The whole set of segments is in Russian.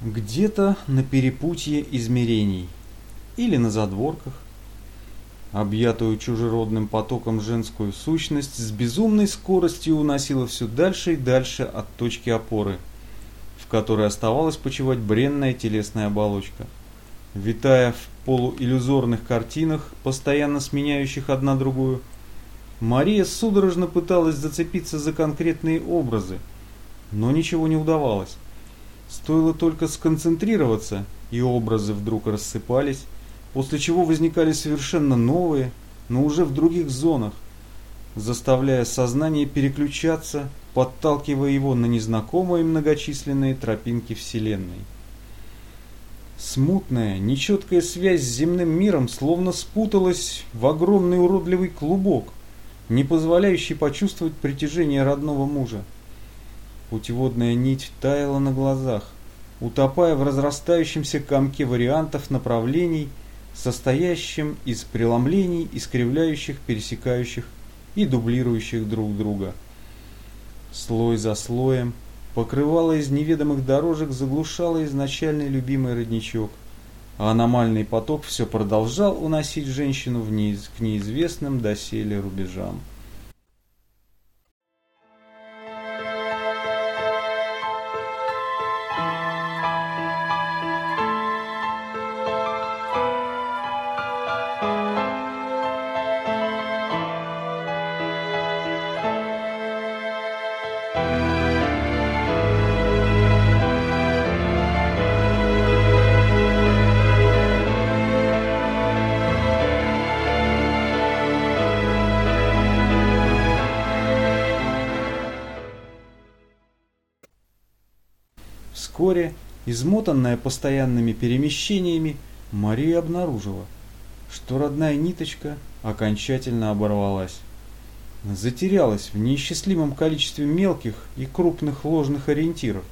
Где-то на перепутье измерений или на задворках, объятую чужеродным потоком женскую сущность с безумной скоростью уносила все дальше и дальше от точки опоры, в которой оставалась почивать бренная телесная оболочка. Витая в полуиллюзорных картинах, постоянно сменяющих одна другую, Мария судорожно пыталась зацепиться за конкретные образы, но ничего не удавалось. Стоило только сконцентрироваться, и образы вдруг рассыпались, после чего возникали совершенно новые, но уже в других зонах, заставляя сознание переключаться, подталкивая его на незнакомые многочисленные тропинки Вселенной. Смутная, нечеткая связь с земным миром словно спуталась в огромный уродливый клубок, не позволяющий почувствовать притяжение родного мужа. Путеводная нить таяла на глазах, утопая в разрастающемся комке вариантов направлений, состоящем из преломлений, искривляющих, пересекающих и дублирующих друг друга. Слой за слоем покрывало из неведомых дорожек заглушало изначальный любимый родничок, а аномальный поток все продолжал уносить женщину вниз к неизвестным доселе рубежам. Вскоре, измотанная постоянными перемещениями, Мария обнаружила, что родная ниточка окончательно оборвалась. Затерялась в неисчислимом количестве мелких и крупных ложных ориентиров.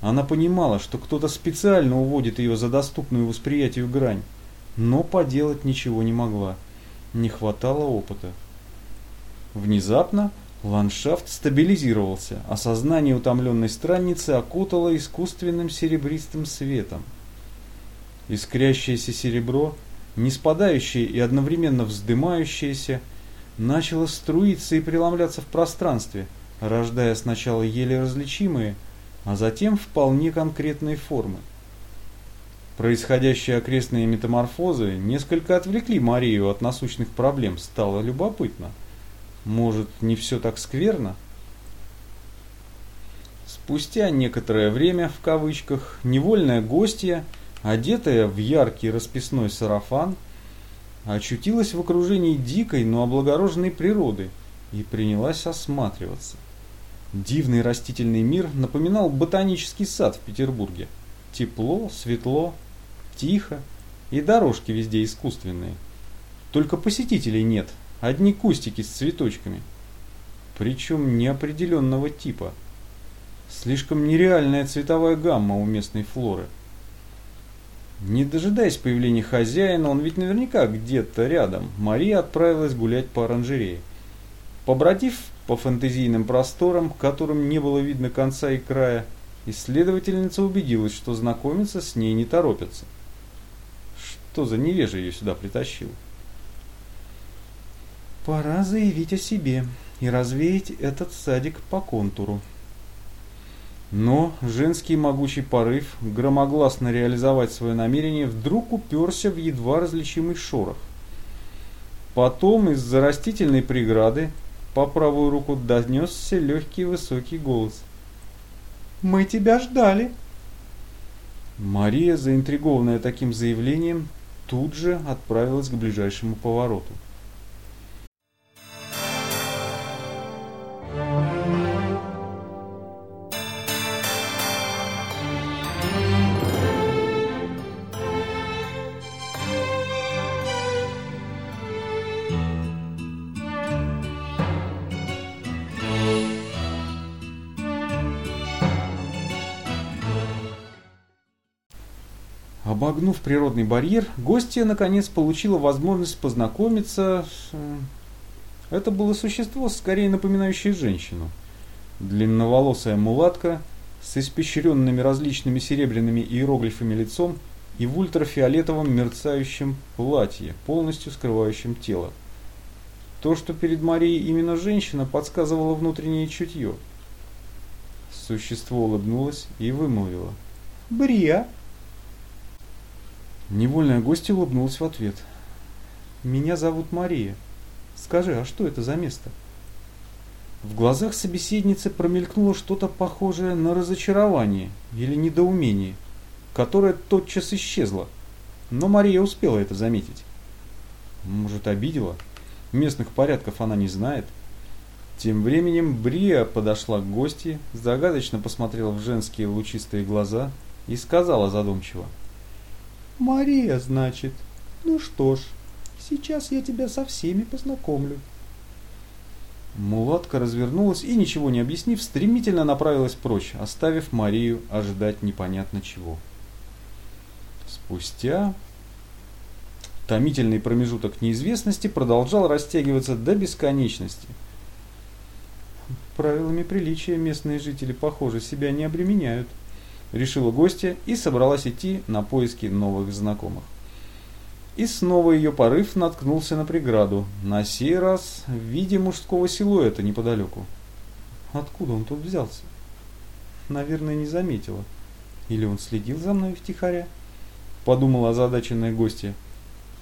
Она понимала, что кто-то специально уводит ее за доступную восприятию грань, но поделать ничего не могла. Не хватало опыта. Внезапно Ландшафт стабилизировался, а сознание утомленной странницы окутало искусственным серебристым светом. Искрящееся серебро, не спадающее и одновременно вздымающееся, начало струиться и преломляться в пространстве, рождая сначала еле различимые, а затем вполне конкретные формы. Происходящие окрестные метаморфозы несколько отвлекли Марию от насущных проблем, стало любопытно – может, не все так скверно? Спустя некоторое время, в кавычках, невольная гостья, одетая в яркий расписной сарафан, очутилась в окружении дикой, но облагороженной природы и принялась осматриваться. Дивный растительный мир напоминал ботанический сад в Петербурге. Тепло, светло, тихо и дорожки везде искусственные. Только посетителей нет, Одни кустики с цветочками. Причем неопределенного типа. Слишком нереальная цветовая гамма у местной флоры. Не дожидаясь появления хозяина, он ведь наверняка где-то рядом, Мария отправилась гулять по оранжерее. Побродив по фэнтезийным просторам, которым не было видно конца и края, исследовательница убедилась, что знакомиться с ней не торопятся. Что за невежа ее сюда притащил? Пора заявить о себе и развеять этот садик по контуру. Но женский могучий порыв громогласно реализовать свое намерение вдруг уперся в едва различимый шорох. Потом из-за растительной преграды по правую руку донесся легкий высокий голос. «Мы тебя ждали!» Мария, заинтригованная таким заявлением, тут же отправилась к ближайшему повороту. Обогнув природный барьер, гостья наконец получила возможность познакомиться с... Э, это было существо, скорее напоминающее женщину. Длинноволосая мулатка с испещренными различными серебряными иероглифами лицом и в ультрафиолетовом мерцающем платье, полностью скрывающем тело. То, что перед Марией именно женщина, подсказывало внутреннее чутье. Существо улыбнулось и вымолвило. «Брия!» Невольная гостья улыбнулась в ответ. «Меня зовут Мария. Скажи, а что это за место?» В глазах собеседницы промелькнуло что-то похожее на разочарование или недоумение, которое тотчас исчезло, но Мария успела это заметить. Может, обидела? Местных порядков она не знает. Тем временем Брия подошла к гости, загадочно посмотрела в женские лучистые глаза и сказала задумчиво. «Мария, значит? Ну что ж, сейчас я тебя со всеми познакомлю». Мулатка развернулась и, ничего не объяснив, стремительно направилась прочь, оставив Марию ожидать непонятно чего. Спустя томительный промежуток неизвестности продолжал растягиваться до бесконечности. Правилами приличия местные жители, похоже, себя не обременяют, решила гостья и собралась идти на поиски новых знакомых. И снова ее порыв наткнулся на преграду, на сей раз в виде мужского силуэта неподалеку. Откуда он тут взялся? Наверное, не заметила. Или он следил за мной втихаря? Подумала озадаченная гостья.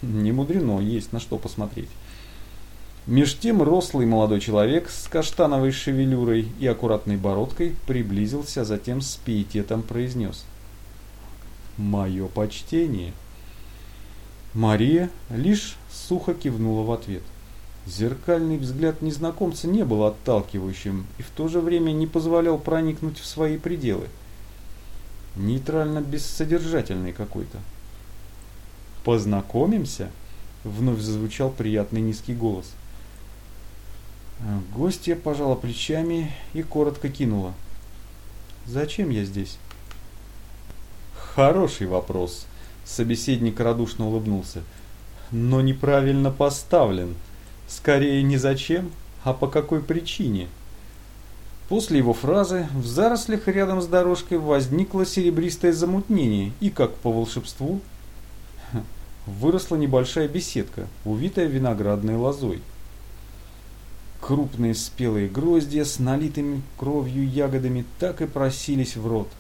Не мудрено, есть на что посмотреть. Меж тем рослый молодой человек с каштановой шевелюрой и аккуратной бородкой приблизился, затем с пиететом произнес. «Мое почтение!» Мария лишь сухо кивнула в ответ. Зеркальный взгляд незнакомца не был отталкивающим и в то же время не позволял проникнуть в свои пределы. Нейтрально бессодержательный какой-то. «Познакомимся?» — вновь зазвучал приятный низкий голос. Гостья пожала плечами и коротко кинула. «Зачем я здесь?» «Хороший вопрос», Собеседник радушно улыбнулся. Но неправильно поставлен. Скорее не зачем, а по какой причине. После его фразы в зарослях рядом с дорожкой возникло серебристое замутнение, и, как по волшебству, выросла небольшая беседка, увитая виноградной лозой. Крупные спелые гроздья с налитыми кровью ягодами так и просились в рот –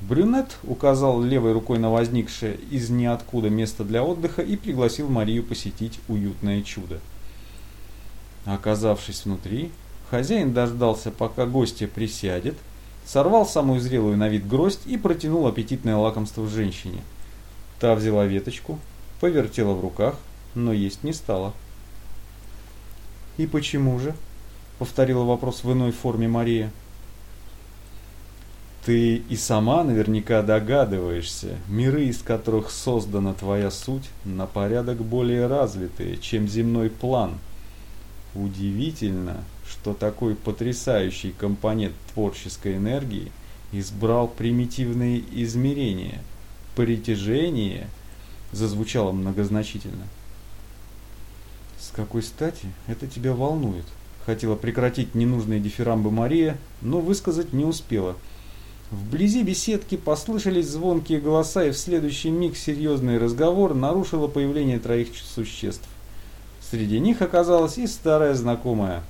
Брюнет указал левой рукой на возникшее из ниоткуда место для отдыха и пригласил Марию посетить уютное чудо. Оказавшись внутри, хозяин дождался, пока гостья присядет, сорвал самую зрелую на вид гроздь и протянул аппетитное лакомство женщине. Та взяла веточку, повертела в руках, но есть не стала. «И почему же?» — повторила вопрос в иной форме Мария. Ты и сама наверняка догадываешься, миры, из которых создана твоя суть, на порядок более развитые, чем земной план. Удивительно, что такой потрясающий компонент творческой энергии избрал примитивные измерения. Притяжение зазвучало многозначительно. С какой стати это тебя волнует? Хотела прекратить ненужные дифирамбы Мария, но высказать не успела – Вблизи беседки послышались звонкие голоса, и в следующий миг серьезный разговор нарушило появление троих существ. Среди них оказалась и старая знакомая.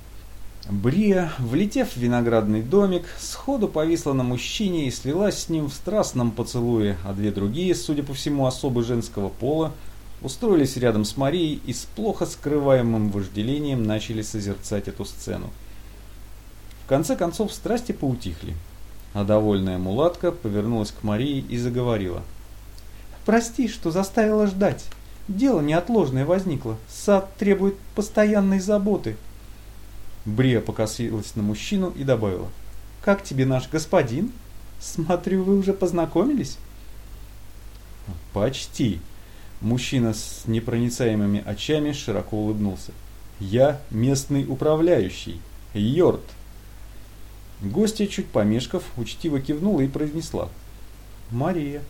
Брия, влетев в виноградный домик, сходу повисла на мужчине и слилась с ним в страстном поцелуе, а две другие, судя по всему особы женского пола, устроились рядом с Марией и с плохо скрываемым вожделением начали созерцать эту сцену. В конце концов страсти поутихли. А довольная мулатка повернулась к Марии и заговорила. «Прости, что заставила ждать. Дело неотложное возникло. Сад требует постоянной заботы». Брия покосилась на мужчину и добавила. «Как тебе наш господин? Смотрю, вы уже познакомились?» «Почти». Мужчина с непроницаемыми очами широко улыбнулся. «Я местный управляющий. Йорт». Гостья, чуть помешков, учтиво кивнула и произнесла. «Мария».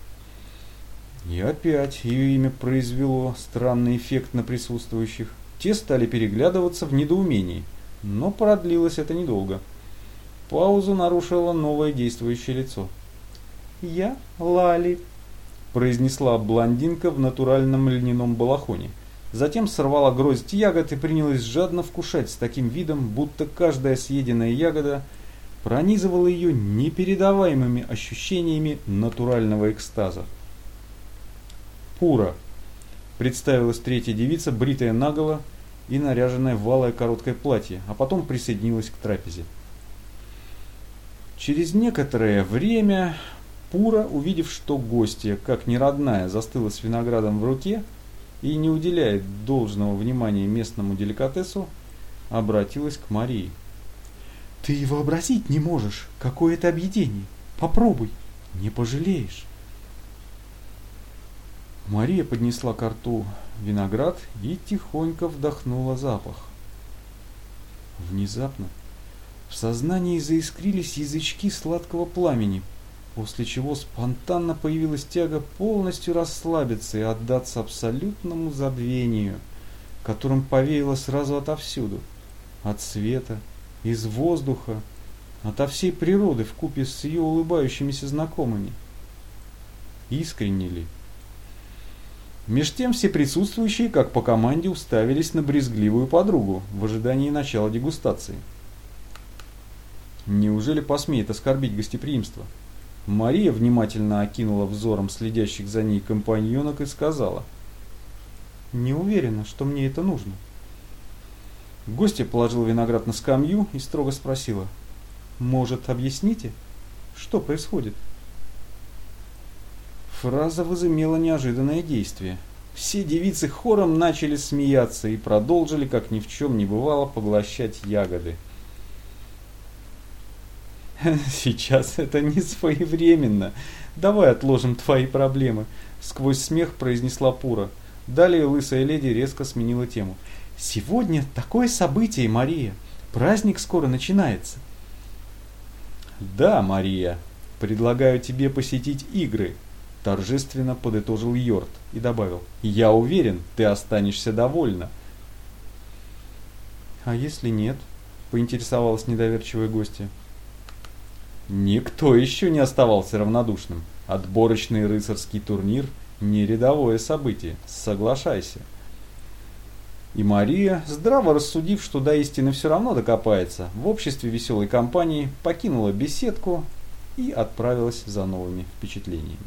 И опять ее имя произвело странный эффект на присутствующих. Те стали переглядываться в недоумении, но продлилось это недолго. Паузу нарушило новое действующее лицо. «Я Лали», – произнесла блондинка в натуральном льняном балахоне. Затем сорвала гроздь ягод и принялась жадно вкушать с таким видом, будто каждая съеденная ягода пронизывала ее непередаваемыми ощущениями натурального экстаза. «Пура», – представилась третья девица, бритая наголо и наряженная в валое короткое платье, а потом присоединилась к трапезе. Через некоторое время Пура, увидев, что гостья, как неродная, застыла с виноградом в руке и не уделяет должного внимания местному деликатесу, обратилась к Марии. «Ты вообразить не можешь, какое это объедение! Попробуй, не пожалеешь!» Мария поднесла к рту виноград и тихонько вдохнула запах. Внезапно в сознании заискрились язычки сладкого пламени, после чего спонтанно появилась тяга полностью расслабиться и отдаться абсолютному забвению, которым повеяло сразу отовсюду, от света, из воздуха, ото всей природы в купе с ее улыбающимися знакомыми. Искренне ли? Меж тем все присутствующие, как по команде, уставились на брезгливую подругу в ожидании начала дегустации. Неужели посмеет оскорбить гостеприимство? Мария внимательно окинула взором следящих за ней компаньонок и сказала. «Не уверена, что мне это нужно». Гостья положила виноград на скамью и строго спросила. «Может, объясните, что происходит?» Фраза возымела неожиданное действие. Все девицы хором начали смеяться и продолжили, как ни в чем не бывало, поглощать ягоды. Сейчас это не своевременно. Давай отложим твои проблемы, сквозь смех произнесла Пура. Далее лысая леди резко сменила тему. Сегодня такое событие, Мария. Праздник скоро начинается. Да, Мария, предлагаю тебе посетить игры, торжественно подытожил Йорд и добавил. Я уверен, ты останешься довольна. А если нет? Поинтересовалась недоверчивая гостья. Никто еще не оставался равнодушным. Отборочный рыцарский турнир – не рядовое событие, соглашайся. И Мария, здраво рассудив, что до истины все равно докопается, в обществе веселой компании покинула беседку и отправилась за новыми впечатлениями.